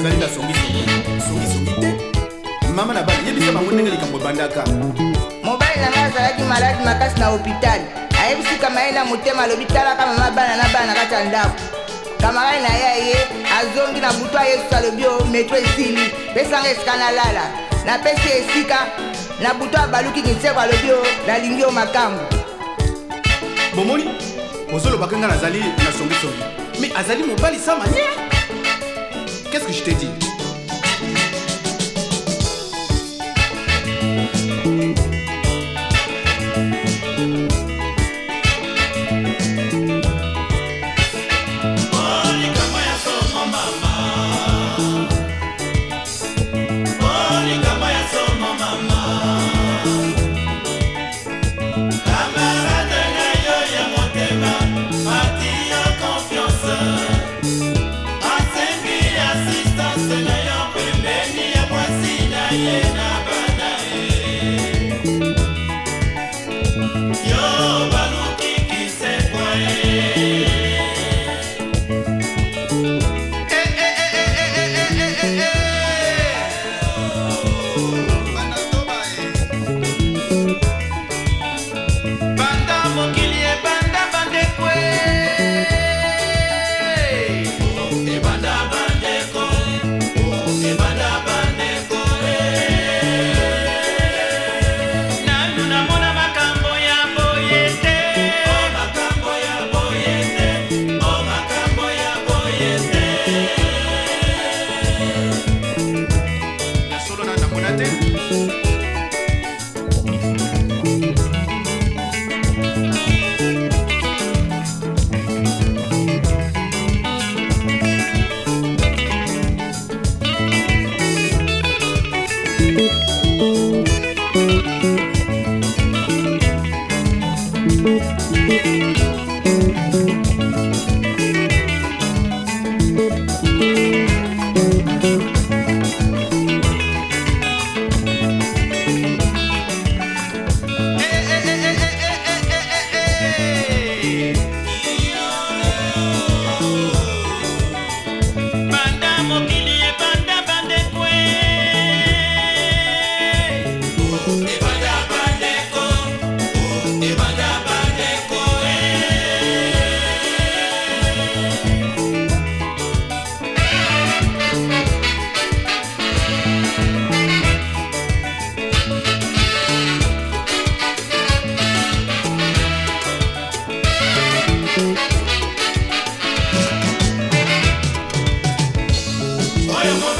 azali na songisongi te mama na bana yebisa bango ndenge likambo ebandaka mobali na ngai azalaki maladi makasi na hôpital ayebisi kamarae na motema alobi talaka mama bana na bana na kati ya ndako kamarae na ye aye azongi na butu ya yesu alobi o metro esili pesanga esika nalala napesi esika na butu abaluki kintieko alobi o nalingi yo makambo bomoni ozolobaka ngai nazali na songisongi me azali mobali sa maniere Qu'est-ce que je t'ai dit Thank you. Boy,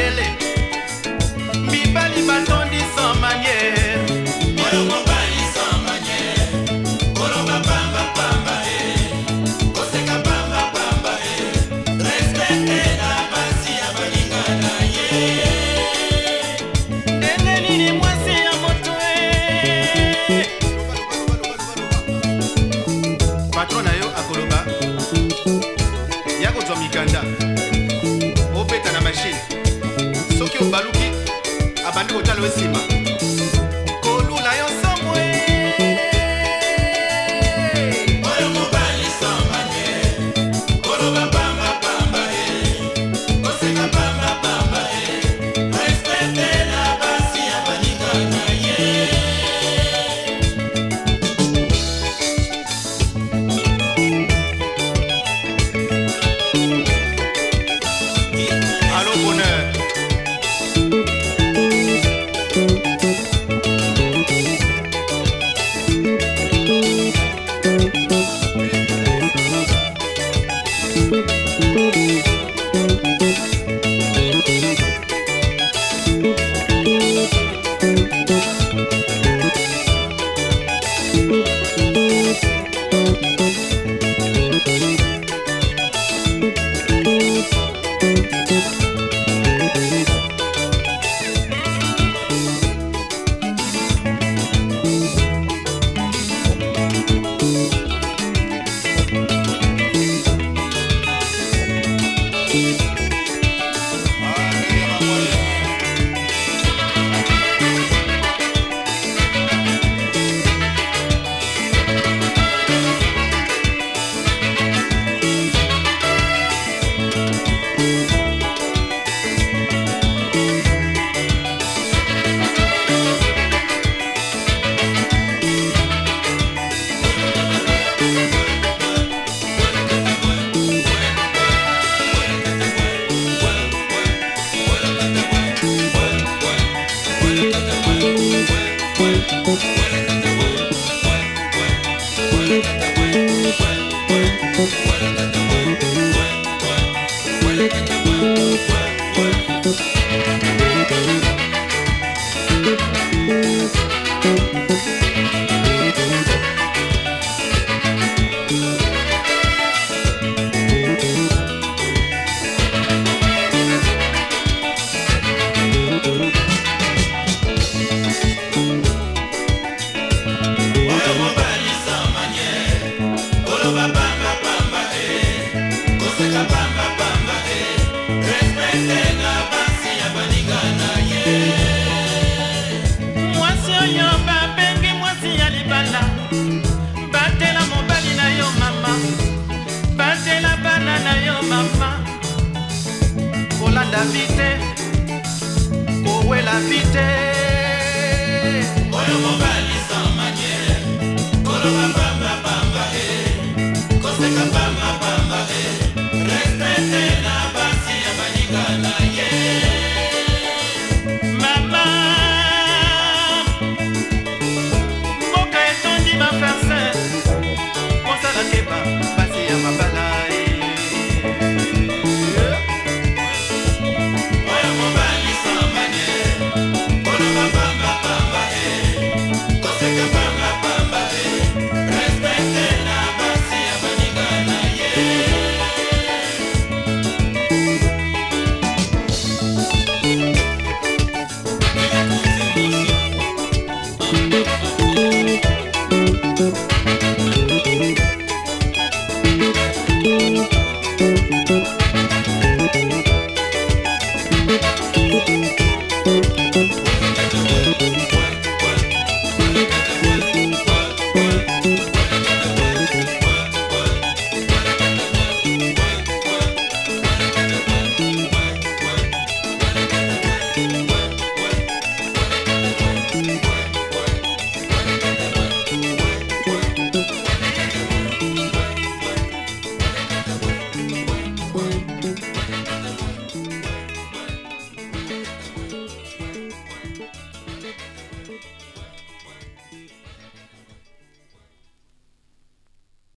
Thank you. koloba pamba pamba e koseka pamba pamba e respete na basi ya baninga na ye mwasi oyo babengi mwasi ya libala batela mobali na yo mama batela bana na yo mama kolanda vi te kowela vi te oyo mobali